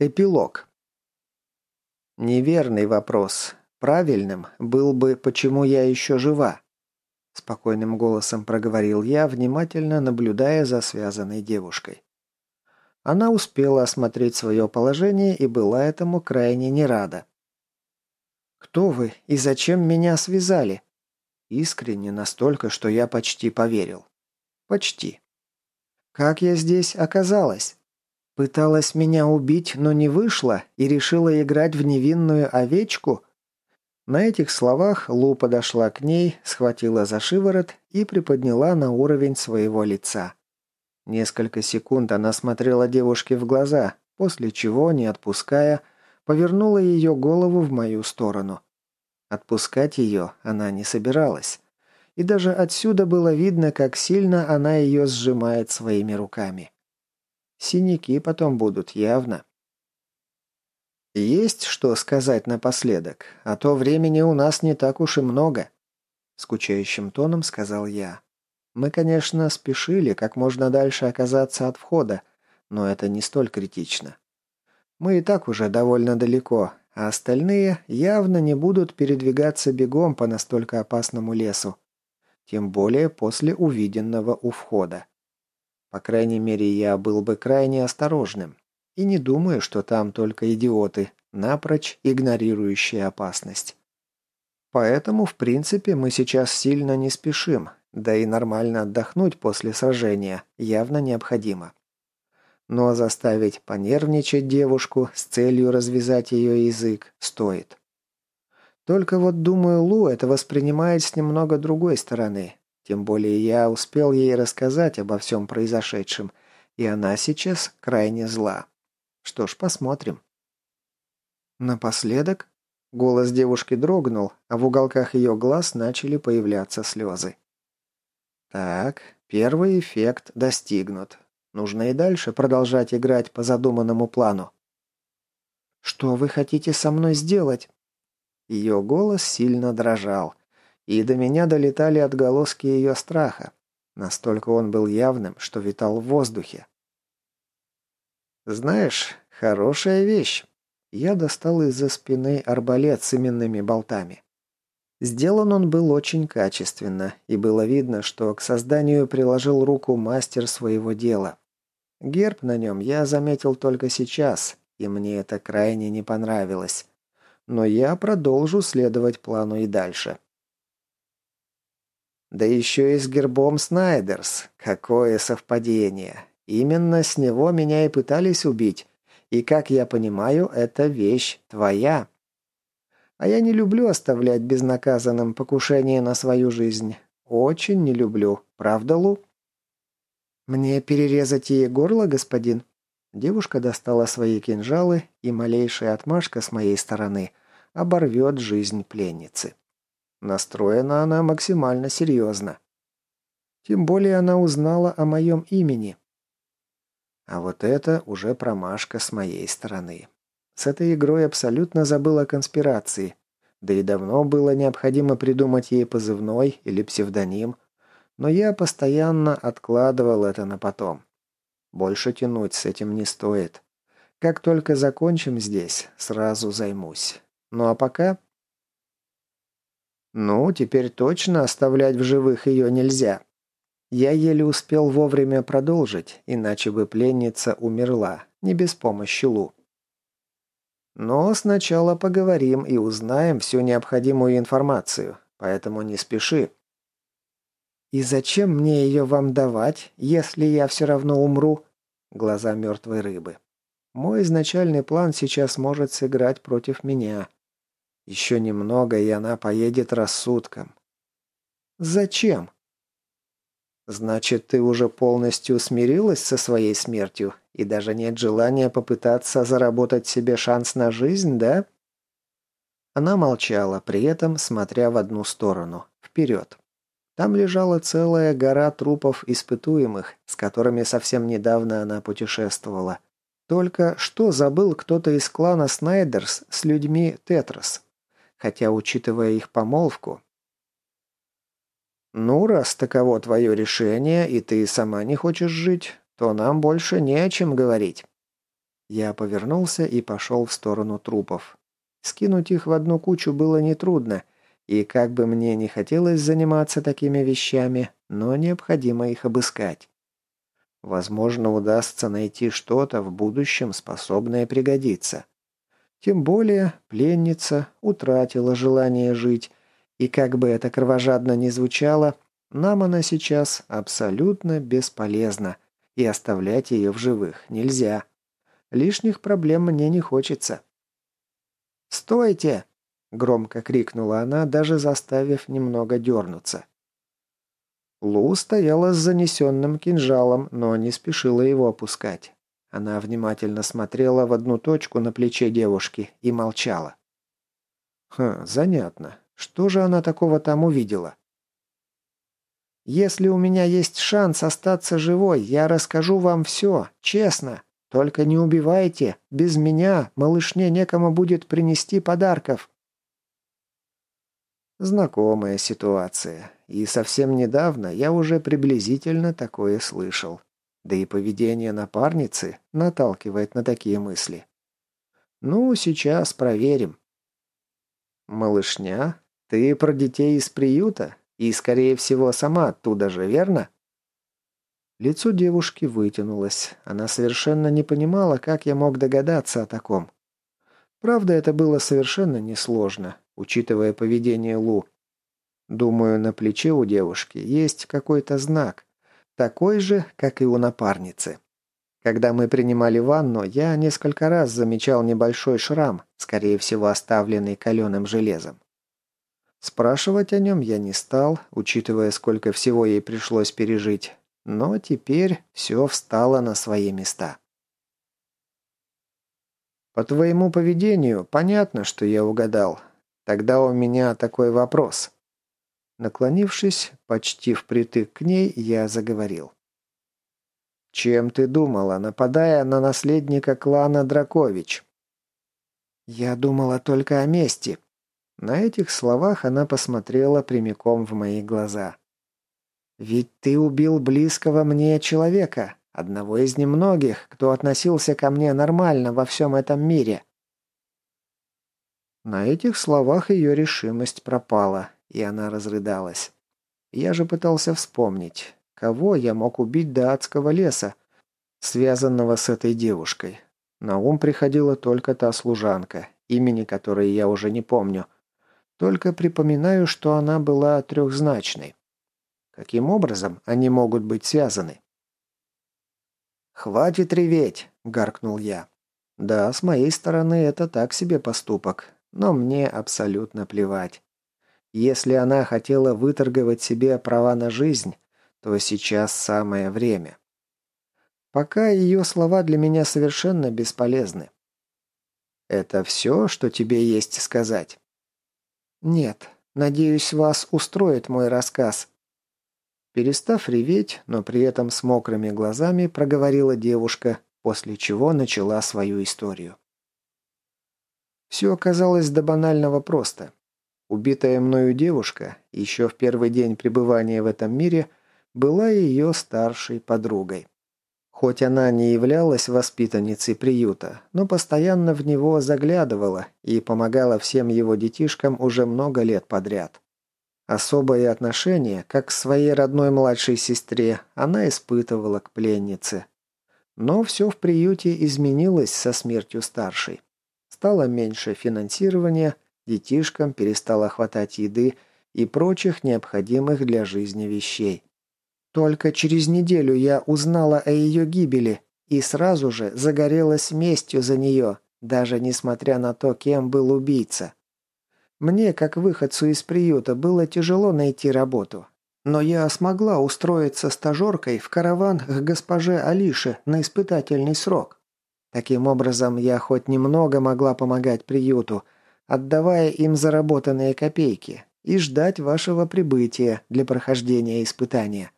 Эпилог. Неверный вопрос. Правильным был бы, почему я еще жива. Спокойным голосом проговорил я, внимательно наблюдая за связанной девушкой. Она успела осмотреть свое положение и была этому крайне не рада. «Кто вы и зачем меня связали?» Искренне настолько, что я почти поверил. Почти. «Как я здесь оказалась?» Пыталась меня убить, но не вышла и решила играть в невинную овечку? На этих словах Лу подошла к ней, схватила за шиворот и приподняла на уровень своего лица. Несколько секунд она смотрела девушке в глаза, после чего, не отпуская, повернула ее голову в мою сторону. Отпускать ее она не собиралась. И даже отсюда было видно, как сильно она ее сжимает своими руками. Синяки потом будут, явно. Есть что сказать напоследок, а то времени у нас не так уж и много. Скучающим тоном сказал я. Мы, конечно, спешили как можно дальше оказаться от входа, но это не столь критично. Мы и так уже довольно далеко, а остальные явно не будут передвигаться бегом по настолько опасному лесу. Тем более после увиденного у входа. По крайней мере, я был бы крайне осторожным. И не думаю, что там только идиоты, напрочь игнорирующие опасность. Поэтому, в принципе, мы сейчас сильно не спешим, да и нормально отдохнуть после сражения явно необходимо. Но заставить понервничать девушку с целью развязать ее язык стоит. Только вот, думаю, Лу это воспринимает с немного другой стороны, тем более я успел ей рассказать обо всем произошедшем, и она сейчас крайне зла. Что ж, посмотрим. Напоследок голос девушки дрогнул, а в уголках ее глаз начали появляться слезы. Так, первый эффект достигнут. Нужно и дальше продолжать играть по задуманному плану. «Что вы хотите со мной сделать?» Ее голос сильно дрожал и до меня долетали отголоски ее страха. Настолько он был явным, что витал в воздухе. «Знаешь, хорошая вещь». Я достал из-за спины арбалет с именными болтами. Сделан он был очень качественно, и было видно, что к созданию приложил руку мастер своего дела. Герб на нем я заметил только сейчас, и мне это крайне не понравилось. Но я продолжу следовать плану и дальше. Да еще и с гербом Снайдерс. Какое совпадение. Именно с него меня и пытались убить. И, как я понимаю, эта вещь твоя. А я не люблю оставлять безнаказанным покушение на свою жизнь. Очень не люблю. Правда, Лу? Мне перерезать ей горло, господин? Девушка достала свои кинжалы, и малейшая отмашка с моей стороны оборвет жизнь пленницы. Настроена она максимально серьезно. Тем более она узнала о моем имени. А вот это уже промашка с моей стороны. С этой игрой абсолютно забыла о конспирации. Да и давно было необходимо придумать ей позывной или псевдоним. Но я постоянно откладывал это на потом. Больше тянуть с этим не стоит. Как только закончим здесь, сразу займусь. Ну а пока ну, теперь точно оставлять в живых ее нельзя. Я еле успел вовремя продолжить, иначе бы пленница умерла, не без помощи Лу. Но сначала поговорим и узнаем всю необходимую информацию, поэтому не спеши. «И зачем мне ее вам давать, если я все равно умру?» Глаза мертвой рыбы. «Мой изначальный план сейчас может сыграть против меня. Еще немного, и она поедет рассудком. Зачем? Значит, ты уже полностью смирилась со своей смертью и даже нет желания попытаться заработать себе шанс на жизнь, да? Она молчала, при этом смотря в одну сторону, вперед. Там лежала целая гора трупов испытуемых, с которыми совсем недавно она путешествовала. Только что забыл кто-то из клана Снайдерс с людьми Тетрос хотя, учитывая их помолвку... «Ну, раз таково твое решение, и ты сама не хочешь жить, то нам больше не о чем говорить». Я повернулся и пошел в сторону трупов. Скинуть их в одну кучу было нетрудно, и как бы мне не хотелось заниматься такими вещами, но необходимо их обыскать. Возможно, удастся найти что-то в будущем, способное пригодиться. Тем более пленница утратила желание жить, и как бы это кровожадно ни звучало, нам она сейчас абсолютно бесполезна, и оставлять ее в живых нельзя. Лишних проблем мне не хочется. «Стойте!» – громко крикнула она, даже заставив немного дернуться. Лу стояла с занесенным кинжалом, но не спешила его опускать. Она внимательно смотрела в одну точку на плече девушки и молчала. Хм, занятно. Что же она такого там увидела? «Если у меня есть шанс остаться живой, я расскажу вам все, честно. Только не убивайте. Без меня малышне некому будет принести подарков». Знакомая ситуация. И совсем недавно я уже приблизительно такое слышал. Да и поведение напарницы наталкивает на такие мысли. Ну, сейчас проверим. Малышня, ты про детей из приюта? И, скорее всего, сама оттуда же, верно? Лицо девушки вытянулось. Она совершенно не понимала, как я мог догадаться о таком. Правда, это было совершенно несложно, учитывая поведение Лу. Думаю, на плече у девушки есть какой-то знак, такой же, как и у напарницы. Когда мы принимали ванну, я несколько раз замечал небольшой шрам, скорее всего оставленный каленым железом. Спрашивать о нем я не стал, учитывая, сколько всего ей пришлось пережить, но теперь все встало на свои места. По твоему поведению понятно, что я угадал. Тогда у меня такой вопрос. Наклонившись, почти впритык к ней, я заговорил. «Чем ты думала, нападая на наследника клана Дракович?» «Я думала только о мести». На этих словах она посмотрела прямиком в мои глаза. «Ведь ты убил близкого мне человека, одного из немногих, кто относился ко мне нормально во всем этом мире». На этих словах ее решимость пропала, и она разрыдалась. Я же пытался вспомнить, кого я мог убить до адского леса, связанного с этой девушкой. На ум приходила только та служанка, имени которой я уже не помню. Только припоминаю, что она была трехзначной. Каким образом они могут быть связаны? «Хватит реветь!» – гаркнул я. «Да, с моей стороны это так себе поступок, но мне абсолютно плевать. Если она хотела выторговать себе права на жизнь, то сейчас самое время. Пока ее слова для меня совершенно бесполезны. Это все, что тебе есть сказать? Нет. Надеюсь, вас устроит мой рассказ. Перестав реветь, но при этом с мокрыми глазами проговорила девушка, после чего начала свою историю. Все оказалось до банального просто. Убитая мною девушка, еще в первый день пребывания в этом мире, была ее старшей подругой. Хоть она не являлась воспитанницей приюта, но постоянно в него заглядывала и помогала всем его детишкам уже много лет подряд. Особое отношение, как к своей родной младшей сестре, она испытывала к пленнице. Но все в приюте изменилось со смертью старшей. Стало меньше финансирования – Детишкам перестало хватать еды и прочих необходимых для жизни вещей. Только через неделю я узнала о ее гибели и сразу же загорелась местью за нее, даже несмотря на то, кем был убийца. Мне, как выходцу из приюта, было тяжело найти работу. Но я смогла устроиться стажеркой в караван к госпоже Алише на испытательный срок. Таким образом, я хоть немного могла помогать приюту – отдавая им заработанные копейки, и ждать вашего прибытия для прохождения испытания.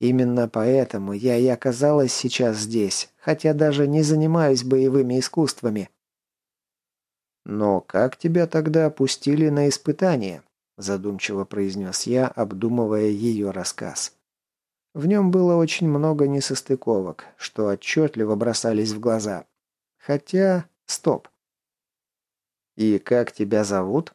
Именно поэтому я и оказалась сейчас здесь, хотя даже не занимаюсь боевыми искусствами. «Но как тебя тогда опустили на испытание?» задумчиво произнес я, обдумывая ее рассказ. В нем было очень много несостыковок, что отчетливо бросались в глаза. Хотя... Стоп. «И как тебя зовут?»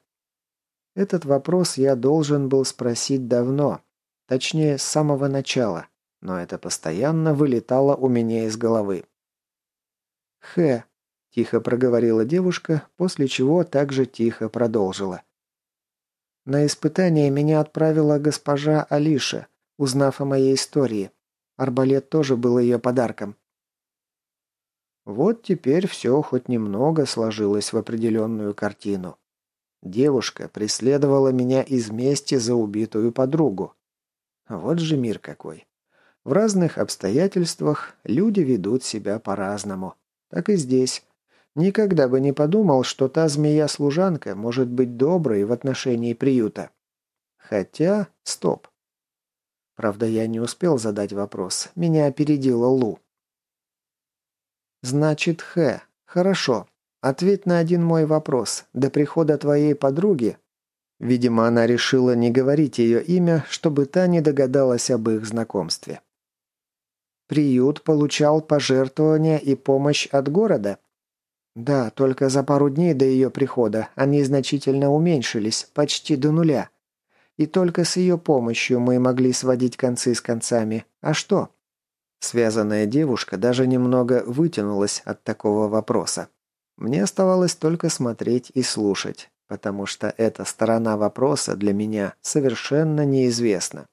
Этот вопрос я должен был спросить давно, точнее, с самого начала, но это постоянно вылетало у меня из головы. «Хэ», – тихо проговорила девушка, после чего также тихо продолжила. «На испытание меня отправила госпожа Алиша, узнав о моей истории. Арбалет тоже был ее подарком. Вот теперь все хоть немного сложилось в определенную картину. Девушка преследовала меня из мести за убитую подругу. Вот же мир какой. В разных обстоятельствах люди ведут себя по-разному. Так и здесь. Никогда бы не подумал, что та змея-служанка может быть доброй в отношении приюта. Хотя, стоп. Правда, я не успел задать вопрос. Меня опередила Лу. «Значит, Хэ. Хорошо. Ответь на один мой вопрос. До прихода твоей подруги...» Видимо, она решила не говорить ее имя, чтобы та не догадалась об их знакомстве. «Приют получал пожертвования и помощь от города?» «Да, только за пару дней до ее прихода они значительно уменьшились, почти до нуля. И только с ее помощью мы могли сводить концы с концами. А что?» Связанная девушка даже немного вытянулась от такого вопроса. Мне оставалось только смотреть и слушать, потому что эта сторона вопроса для меня совершенно неизвестна.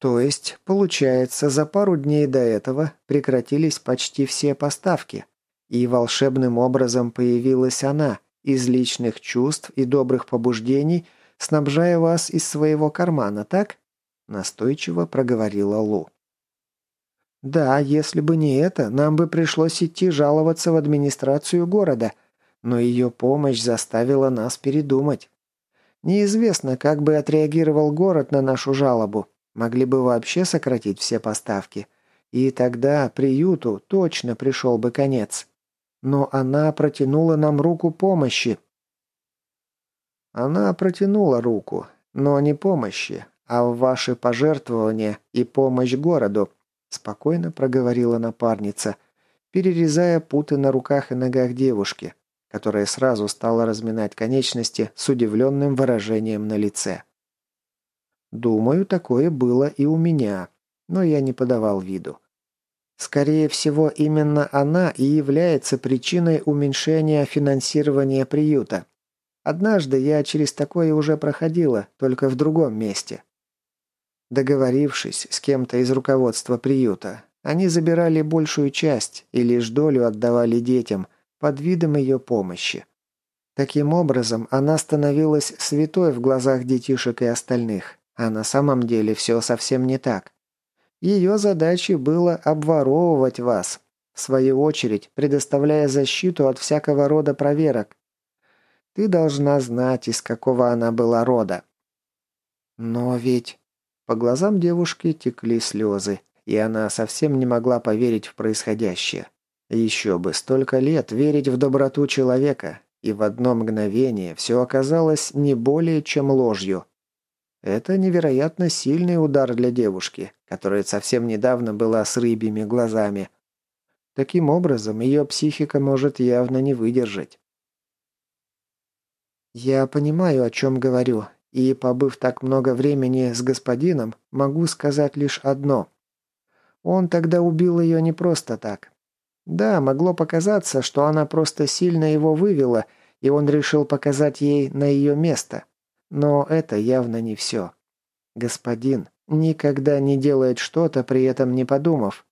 То есть, получается, за пару дней до этого прекратились почти все поставки, и волшебным образом появилась она, из личных чувств и добрых побуждений, снабжая вас из своего кармана, так? Настойчиво проговорила Лу. «Да, если бы не это, нам бы пришлось идти жаловаться в администрацию города, но ее помощь заставила нас передумать. Неизвестно, как бы отреагировал город на нашу жалобу. Могли бы вообще сократить все поставки. И тогда приюту точно пришел бы конец. Но она протянула нам руку помощи». Она протянула руку, но не помощи, а в ваши пожертвования и помощь городу», – спокойно проговорила напарница, перерезая путы на руках и ногах девушки, которая сразу стала разминать конечности с удивленным выражением на лице. «Думаю, такое было и у меня, но я не подавал виду. Скорее всего, именно она и является причиной уменьшения финансирования приюта. Однажды я через такое уже проходила, только в другом месте. Договорившись с кем-то из руководства приюта, они забирали большую часть и лишь долю отдавали детям под видом ее помощи. Таким образом, она становилась святой в глазах детишек и остальных, а на самом деле все совсем не так. Ее задачей было обворовывать вас, в свою очередь предоставляя защиту от всякого рода проверок. Ты должна знать, из какого она была рода. Но ведь... По глазам девушки текли слезы, и она совсем не могла поверить в происходящее. Еще бы столько лет верить в доброту человека, и в одно мгновение все оказалось не более чем ложью. Это невероятно сильный удар для девушки, которая совсем недавно была с рыбьими глазами. Таким образом, ее психика может явно не выдержать. «Я понимаю, о чем говорю, и, побыв так много времени с господином, могу сказать лишь одно. Он тогда убил ее не просто так. Да, могло показаться, что она просто сильно его вывела, и он решил показать ей на ее место. Но это явно не все. Господин никогда не делает что-то, при этом не подумав.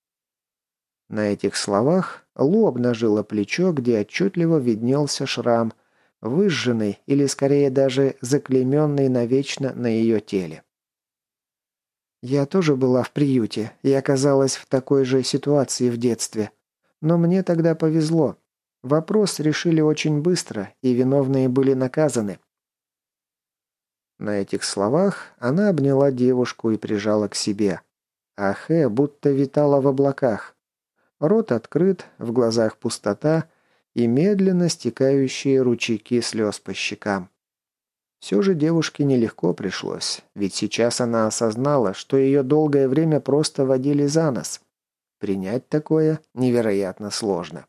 На этих словах Лу обнажила плечо, где отчетливо виднелся шрам – выжженный или скорее даже заклейменный навечно на ее теле. Я тоже была в приюте и оказалась в такой же ситуации в детстве. Но мне тогда повезло. Вопрос решили очень быстро, и виновные были наказаны. На этих словах она обняла девушку и прижала к себе. А Хэ будто витала в облаках. Рот открыт, в глазах пустота, и медленно стекающие ручейки слез по щекам. Все же девушке нелегко пришлось, ведь сейчас она осознала, что ее долгое время просто водили за нос. Принять такое невероятно сложно.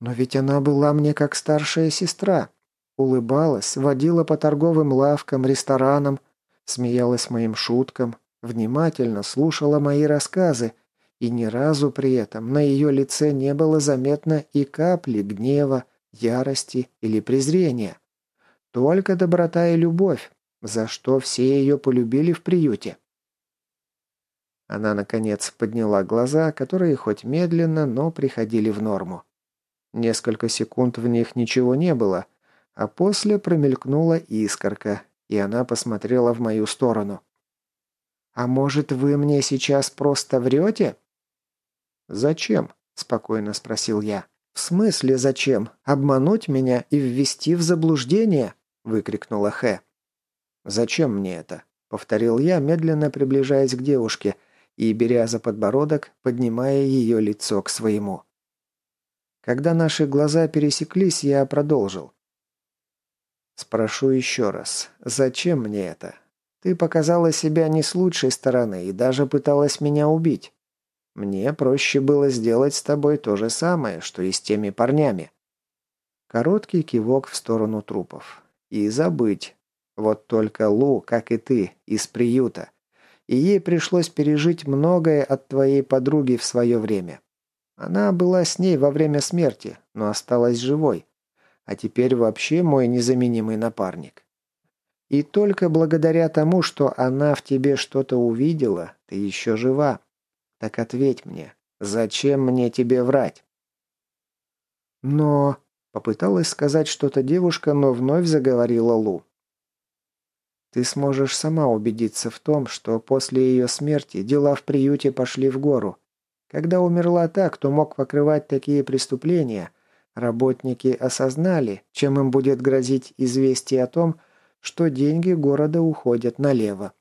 Но ведь она была мне как старшая сестра. Улыбалась, водила по торговым лавкам, ресторанам, смеялась моим шуткам, внимательно слушала мои рассказы, и ни разу при этом на ее лице не было заметно и капли гнева, ярости или презрения. Только доброта и любовь, за что все ее полюбили в приюте. Она, наконец, подняла глаза, которые хоть медленно, но приходили в норму. Несколько секунд в них ничего не было, а после промелькнула искорка, и она посмотрела в мою сторону. «А может, вы мне сейчас просто врете?» «Зачем?» – спокойно спросил я. «В смысле зачем? Обмануть меня и ввести в заблуждение?» – выкрикнула Хэ. «Зачем мне это?» – повторил я, медленно приближаясь к девушке и, беря за подбородок, поднимая ее лицо к своему. Когда наши глаза пересеклись, я продолжил. «Спрошу еще раз, зачем мне это? Ты показала себя не с лучшей стороны и даже пыталась меня убить. Мне проще было сделать с тобой то же самое, что и с теми парнями». Короткий кивок в сторону трупов. «И забыть. Вот только Лу, как и ты, из приюта. И ей пришлось пережить многое от твоей подруги в свое время. Она была с ней во время смерти, но осталась живой. А теперь вообще мой незаменимый напарник. И только благодаря тому, что она в тебе что-то увидела, ты еще жива. Так ответь мне, зачем мне тебе врать? Но... Попыталась сказать что-то девушка, но вновь заговорила Лу. Ты сможешь сама убедиться в том, что после ее смерти дела в приюте пошли в гору. Когда умерла та, кто мог покрывать такие преступления, работники осознали, чем им будет грозить известие о том, что деньги города уходят налево.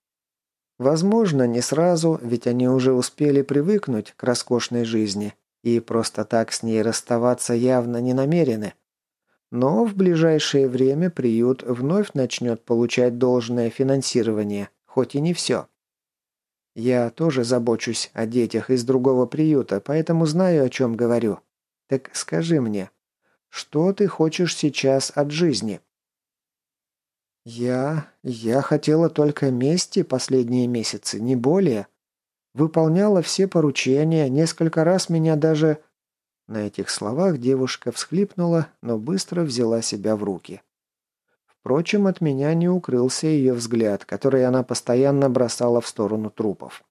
Возможно, не сразу, ведь они уже успели привыкнуть к роскошной жизни и просто так с ней расставаться явно не намерены. Но в ближайшее время приют вновь начнет получать должное финансирование, хоть и не все. Я тоже забочусь о детях из другого приюта, поэтому знаю, о чем говорю. Так скажи мне, что ты хочешь сейчас от жизни?» «Я... я хотела только мести последние месяцы, не более. Выполняла все поручения, несколько раз меня даже...» На этих словах девушка всхлипнула, но быстро взяла себя в руки. Впрочем, от меня не укрылся ее взгляд, который она постоянно бросала в сторону трупов.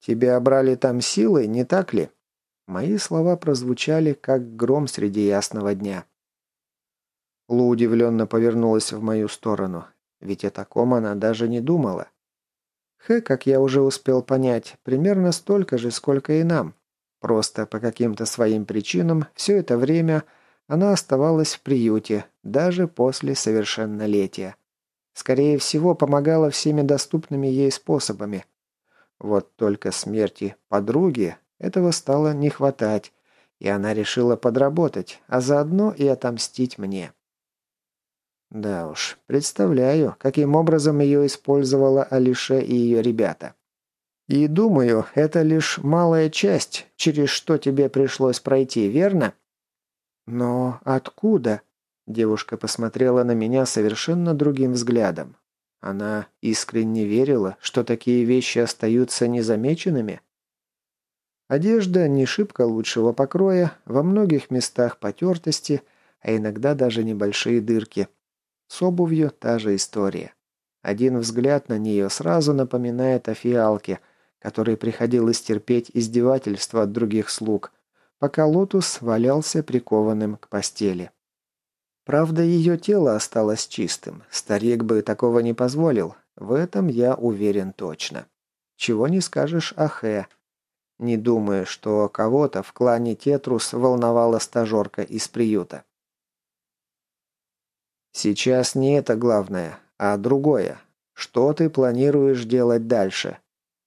«Тебя брали там силой, не так ли?» Мои слова прозвучали, как гром среди ясного дня. Лу удивленно повернулась в мою сторону, ведь о таком она даже не думала. Хэ, как я уже успел понять, примерно столько же, сколько и нам. Просто по каким-то своим причинам все это время она оставалась в приюте, даже после совершеннолетия. Скорее всего, помогала всеми доступными ей способами. Вот только смерти подруги этого стало не хватать, и она решила подработать, а заодно и отомстить мне. Да уж, представляю, каким образом ее использовала Алише и ее ребята. И думаю, это лишь малая часть, через что тебе пришлось пройти, верно? «Но откуда?» Девушка посмотрела на меня совершенно другим взглядом. Она искренне верила, что такие вещи остаются незамеченными. Одежда не шибко лучшего покроя, во многих местах потертости, а иногда даже небольшие дырки. С обувью та же история. Один взгляд на нее сразу напоминает о фиалке, которой приходилось терпеть издевательства от других слуг, пока Лотус валялся прикованным к постели. Правда, ее тело осталось чистым. Старик бы такого не позволил. В этом я уверен точно. Чего не скажешь о Хэ. Не думаю, что кого-то в клане Тетрус волновала стажерка из приюта. Сейчас не это главное, а другое. Что ты планируешь делать дальше?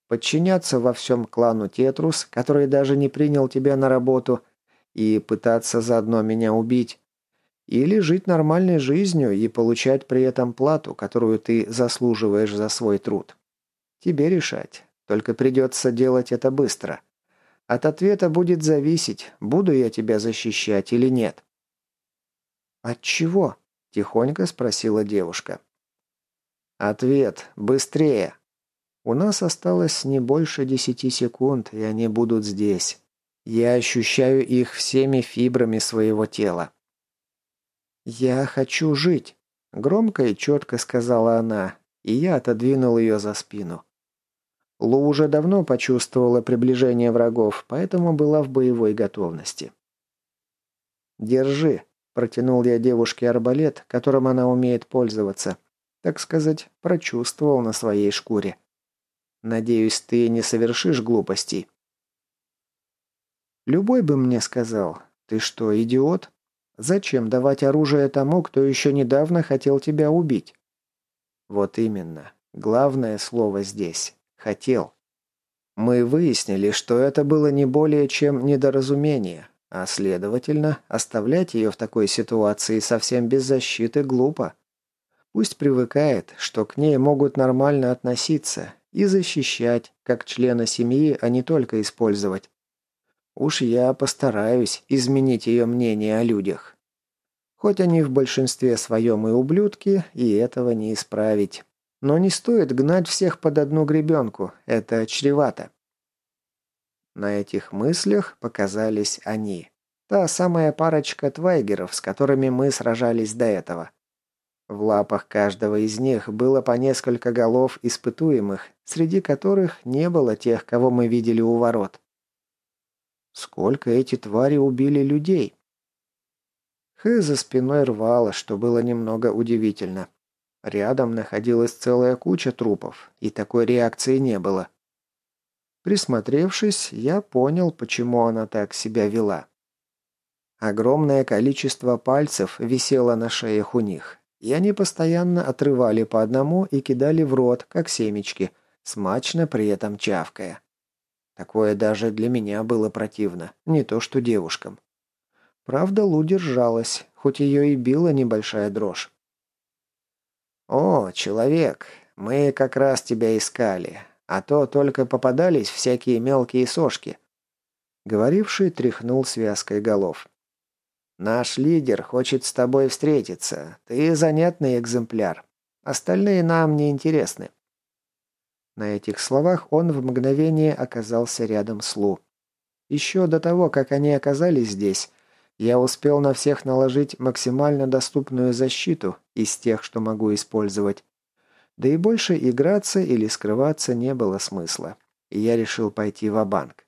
подчиняться во всем клану Тетрус, который даже не принял тебя на работу, и пытаться заодно меня убить. Или жить нормальной жизнью и получать при этом плату, которую ты заслуживаешь за свой труд. Тебе решать. Только придется делать это быстро. От ответа будет зависеть, буду я тебя защищать или нет. «От чего?» – тихонько спросила девушка. «Ответ. Быстрее!» У нас осталось не больше десяти секунд, и они будут здесь. Я ощущаю их всеми фибрами своего тела. «Я хочу жить», — громко и четко сказала она, и я отодвинул ее за спину. Лу уже давно почувствовала приближение врагов, поэтому была в боевой готовности. «Держи», — протянул я девушке арбалет, которым она умеет пользоваться. Так сказать, прочувствовал на своей шкуре. «Надеюсь, ты не совершишь глупостей». Любой бы мне сказал, «Ты что, идиот? Зачем давать оружие тому, кто еще недавно хотел тебя убить?» Вот именно. Главное слово здесь. Хотел. Мы выяснили, что это было не более чем недоразумение, а следовательно, оставлять ее в такой ситуации совсем без защиты глупо. Пусть привыкает, что к ней могут нормально относиться и защищать, как члена семьи, а не только использовать. Уж я постараюсь изменить ее мнение о людях. Хоть они в большинстве своем и ублюдки, и этого не исправить. Но не стоит гнать всех под одну гребенку, это чревато. На этих мыслях показались они. Та самая парочка твайгеров, с которыми мы сражались до этого. В лапах каждого из них было по несколько голов испытуемых, среди которых не было тех, кого мы видели у ворот. Сколько эти твари убили людей? Хэ за спиной рвало, что было немного удивительно. Рядом находилась целая куча трупов, и такой реакции не было. Присмотревшись, я понял, почему она так себя вела. Огромное количество пальцев висело на шеях у них, и они постоянно отрывали по одному и кидали в рот, как семечки, смачно при этом чавкая. Такое даже для меня было противно, не то что девушкам. Правда, Лу держалась, хоть ее и била небольшая дрожь. «О, человек, мы как раз тебя искали, а то только попадались всякие мелкие сошки». Говоривший тряхнул связкой голов. «Наш лидер хочет с тобой встретиться. Ты занятный экземпляр. Остальные нам не интересны». На этих словах он в мгновение оказался рядом с Лу. Еще до того, как они оказались здесь, я успел на всех наложить максимально доступную защиту из тех, что могу использовать. Да и больше играться или скрываться не было смысла. И я решил пойти в банк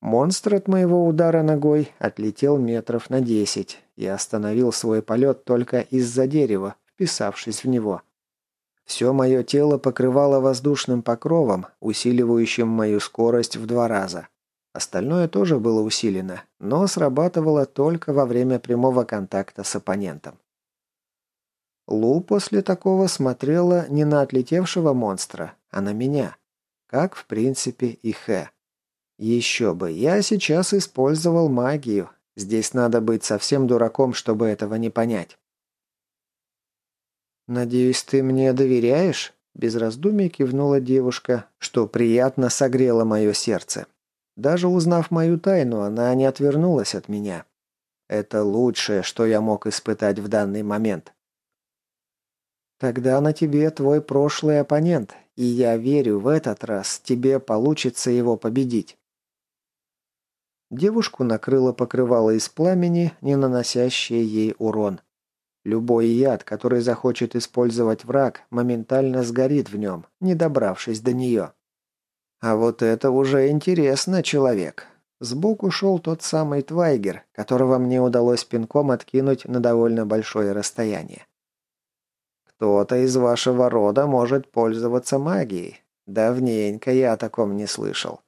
Монстр от моего удара ногой отлетел метров на десять и остановил свой полет только из-за дерева, вписавшись в него. Все мое тело покрывало воздушным покровом, усиливающим мою скорость в два раза. Остальное тоже было усилено, но срабатывало только во время прямого контакта с оппонентом. Лу после такого смотрела не на отлетевшего монстра, а на меня. Как, в принципе, и Хэ. Еще бы, я сейчас использовал магию. Здесь надо быть совсем дураком, чтобы этого не понять. «Надеюсь, ты мне доверяешь?» Без раздумий кивнула девушка, что приятно согрело мое сердце. Даже узнав мою тайну, она не отвернулась от меня. Это лучшее, что я мог испытать в данный момент. Тогда на тебе твой прошлый оппонент, и я верю, в этот раз тебе получится его победить. Девушку накрыло покрывало из пламени, не наносящее ей урон. Любой яд, который захочет использовать враг, моментально сгорит в нем, не добравшись до нее. А вот это уже интересно, человек. Сбоку шел тот самый Твайгер, которого мне удалось пинком откинуть на довольно большое расстояние. Кто-то из вашего рода может пользоваться магией. Давненько я о таком не слышал.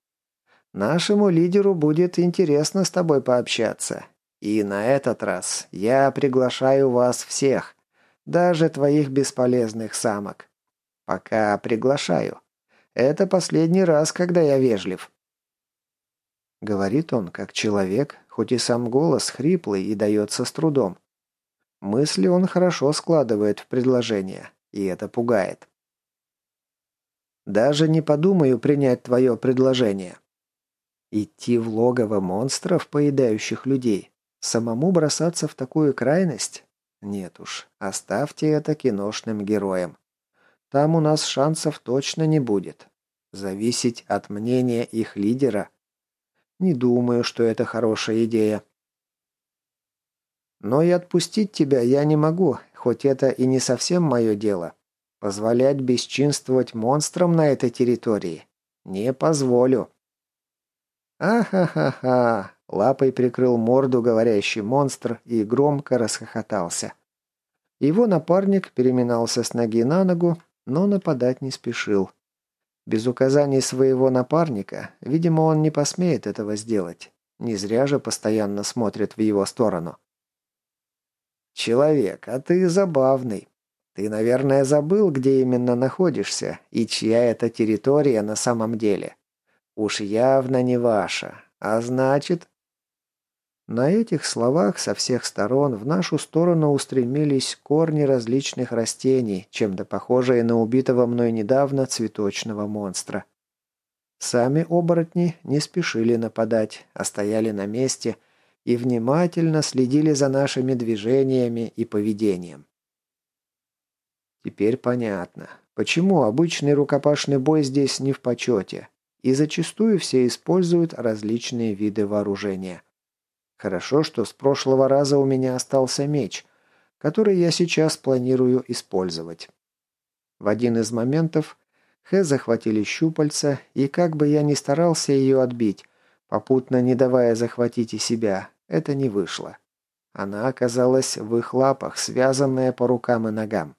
Нашему лидеру будет интересно с тобой пообщаться. И на этот раз я приглашаю вас всех, даже твоих бесполезных самок. Пока приглашаю. Это последний раз, когда я вежлив». Говорит он, как человек, хоть и сам голос хриплый и дается с трудом. Мысли он хорошо складывает в предложение, и это пугает. Даже не подумаю принять твое предложение. Идти в логово монстров, поедающих людей? Самому бросаться в такую крайность? Нет уж, оставьте это киношным героям. Там у нас шансов точно не будет. Зависеть от мнения их лидера? Не думаю, что это хорошая идея. Но и отпустить тебя я не могу, хоть это и не совсем мое дело. Позволять бесчинствовать монстрам на этой территории не позволю. «Ахахаха!» – лапой прикрыл морду говорящий монстр и громко расхохотался. Его напарник переминался с ноги на ногу, но нападать не спешил. Без указаний своего напарника, видимо, он не посмеет этого сделать. Не зря же постоянно смотрит в его сторону. «Человек, а ты забавный. Ты, наверное, забыл, где именно находишься и чья это территория на самом деле. Уж явно не ваша. А значит...» На этих словах со всех сторон в нашу сторону устремились корни различных растений, чем-то похожие на убитого мной недавно цветочного монстра. Сами оборотни не спешили нападать, а стояли на месте и внимательно следили за нашими движениями и поведением. Теперь понятно, почему обычный рукопашный бой здесь не в почете, и зачастую все используют различные виды вооружения. Хорошо, что с прошлого раза у меня остался меч, который я сейчас планирую использовать. В один из моментов Хэ захватили щупальца, и как бы я ни старался ее отбить, попутно не давая захватить и себя, это не вышло. Она оказалась в их лапах, связанная по рукам и ногам.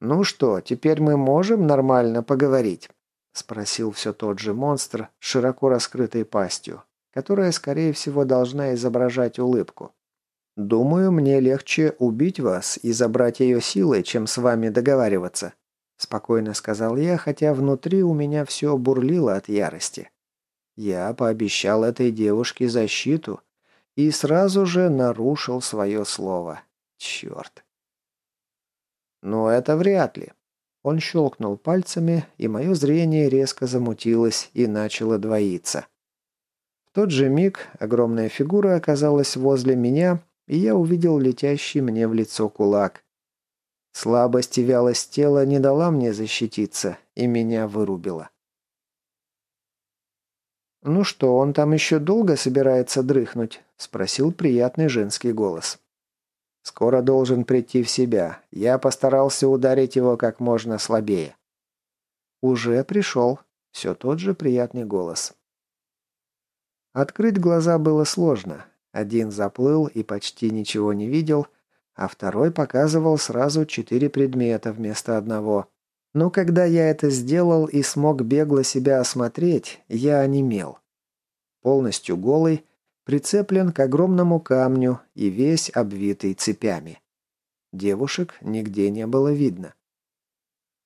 «Ну что, теперь мы можем нормально поговорить?» — спросил все тот же монстр с широко раскрытой пастью, которая, скорее всего, должна изображать улыбку. «Думаю, мне легче убить вас и забрать ее силой, чем с вами договариваться», — спокойно сказал я, хотя внутри у меня все бурлило от ярости. Я пообещал этой девушке защиту и сразу же нарушил свое слово. Черт. Но это вряд ли. Он щелкнул пальцами, и мое зрение резко замутилось и начало двоиться. В тот же миг огромная фигура оказалась возле меня, и я увидел летящий мне в лицо кулак. Слабость и вялость тела не дала мне защититься, и меня вырубила. «Ну что, он там еще долго собирается дрыхнуть?» – спросил приятный женский голос. Скоро должен прийти в себя. Я постарался ударить его как можно слабее. Уже пришел. Все тот же приятный голос. Открыть глаза было сложно. Один заплыл и почти ничего не видел, а второй показывал сразу четыре предмета вместо одного. Но когда я это сделал и смог бегло себя осмотреть, я онемел. Полностью голый, прицеплен к огромному камню и весь обвитый цепями. Девушек нигде не было видно.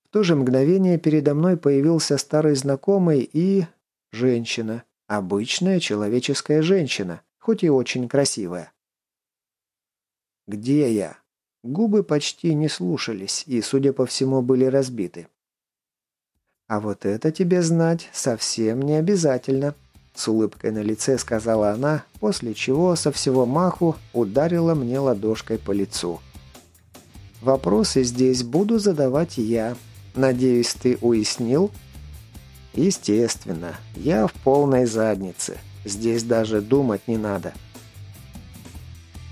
В то же мгновение передо мной появился старый знакомый и... женщина. Обычная человеческая женщина, хоть и очень красивая. «Где я?» Губы почти не слушались и, судя по всему, были разбиты. «А вот это тебе знать совсем не обязательно», с улыбкой на лице сказала она, после чего со всего маху ударила мне ладошкой по лицу. «Вопросы здесь буду задавать я. Надеюсь, ты уяснил?» «Естественно. Я в полной заднице. Здесь даже думать не надо».